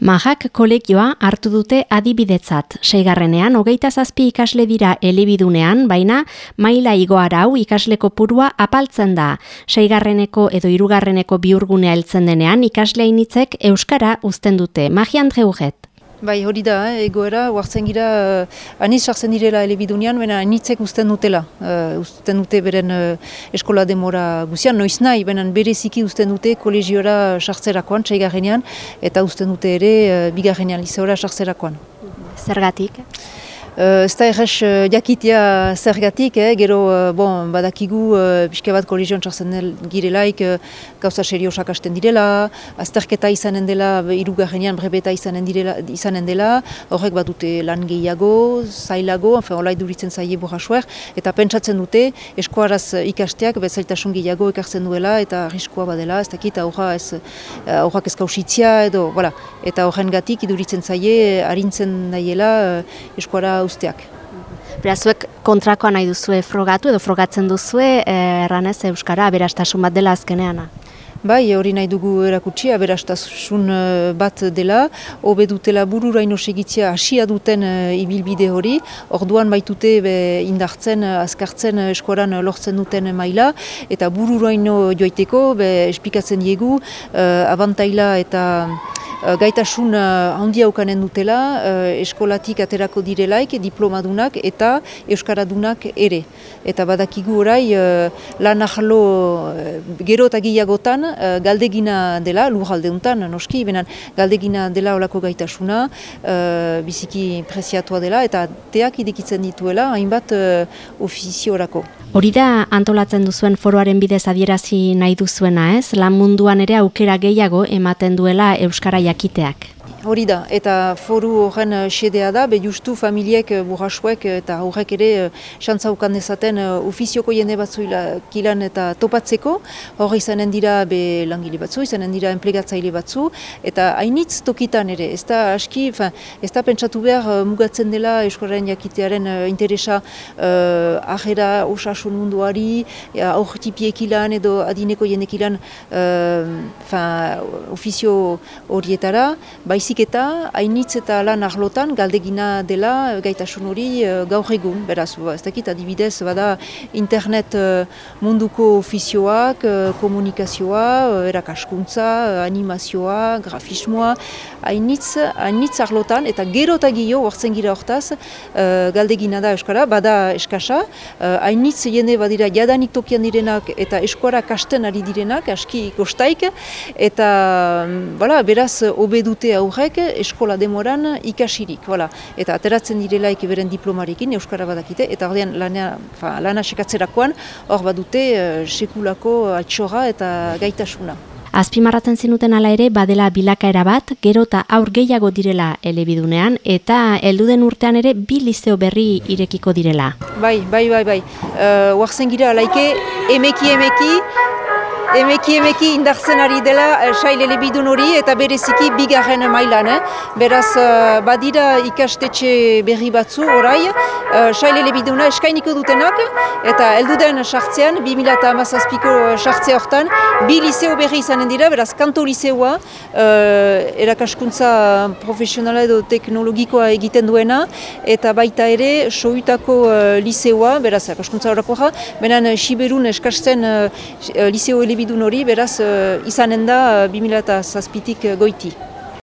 Mahak kolegioa hartu dute adibidetzat. Seigarrenean, hogeita zazpi ikasle dira elebidunean, baina maila igoarau ikasleko purua apaltzen da. Seigarreneko edo hirugarreneko biurgunea heltzen denean, ikasle initzek euskara uzten dute. Magian jeuget. Bai, hori da, eh, egoera, huartzen gira, uh, aniz sartzen direla elebidunean, baina anitzek usten dutela. Uh, usten dute beren uh, eskola demora guzian, noiz nahi, baina bereziki usten dute kolegiora sartzerakoan, txaigarrenean, eta usten dute ere uh, bigarrenean, lizeora sartzerakoan. Zergatik? Uh, ez da errez uh, jakitea zergatik, eh? gero uh, bon, badakigu uh, pixka bat kolegioan txartzen girelaik uh, gauza seriosak hasten direla, azterketa izanen dela, irugarrenean brebeta izanen, direla, izanen dela, horrek bat dute lan gehiago, zailago, enfen, olai duritzen zaie borra eta pentsatzen dute eskoaraz ikasteak bezaitasun gehiago ekartzen duela eta arriskoa badela, ez dakit aurra ez, aurrak ez kausitzia edo, voilà. eta horren gatik iduritzen zaie, harintzen nahiela eskoara usteak. Beraz, kontrakoa nahi duzue frogatu edo frogatzen duzue eh, erranez Euskara aberastasun bat dela azkenean? Bai, hori nahi dugu erakutsi, aberastasun eh, bat dela, hobe dutela bururaino segitzea hasia duten uh, ibilbide hori, orduan baitute be, indartzen, azkartzen eskoran lortzen duten maila, eta bururaino joaiteko, be, espikatzen diegu, uh, abantaila eta Eh, gaitasun uh, handia ukanen dutela, uh, eskolatik aterako direlaik, diplomadunak eta euskaradunak ere. Eta badakigu orai, lan ahlo gero eta gehiagotan galdegina dela, lurraldeuntan, noski, benen galdegina dela olako gaitasuna, biziki preziatua dela, eta teak idekitzen dituela, hainbat ofiziorako. Hori da antolatzen duzuen foroaren bidez adierazi nahi duzuena ez, lan munduan ere aukera gehiago ematen duela Euskara jakiteak. Hori da, eta foru horren uh, xedea da, be justu familiek uh, burrasuek uh, eta horrek ere xantza ukan dezaten ofizioko jende batzu kilan eta topatzeko, hor izanen dira be langile batzu, izanen dira enplegatzaile batzu, eta hainitz tokitan ere, ez da aski, ez da pentsatu behar mugatzen dela eskorren jakitearen interesa uh, ahera osasun munduari, hor tipiek ilan edo adineko jendek ilan uh, ofizio horietara, baiz baizik eta hainitz eta lan arlotan galdegina dela gaitasun hori uh, gaur egun, beraz, ba, ez dakit adibidez, bada internet uh, munduko ofizioak, komunikazioa, erakaskuntza, animazioa, grafismoa, hainitz, hainitz arlotan, eta gero eta gio, hortzen gira hortaz, galdegina da Euskara, bada eskasa, hainitz jende badira jadanik tokian direnak eta eskuara kasten ari direnak, aski kostaik, eta, um, beraz, obedute aurre, horrek eskola demoran ikasirik, voilà. eta ateratzen direlaik beren diplomarekin, Euskara badakite, eta ordean lana, lana sekatzerakoan, hor badute uh, sekulako altxorra eta gaitasuna. Azpimarratzen zinuten ala ere badela bilakaera bat, gero eta aur gehiago direla elebidunean, eta helduden urtean ere bi lizeo berri irekiko direla. Bai, bai, bai, bai. Uh, gira, laike, emeki, emeki, emeki emeki indartzen ari dela uh, sail elebidun hori eta bereziki bigarren mailan. Eh? Beraz, uh, badira ikastetxe berri batzu orai, uh, sail elebiduna eskainiko dutenak eta elduden sartzean, 2008ko sartzea hortan, bi liseo berri izanen dira, beraz, kanto liseoa, uh, erakaskuntza profesionala edo teknologikoa egiten duena, eta baita ere, soitako uh, liseoa, beraz, erakaskuntza horrekoa, benen, Siberun eskasten uh, liseo elebidun hori, beraz, uh, izanen da uh, 2008 tik goiti.